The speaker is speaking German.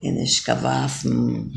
in Ischgawafen,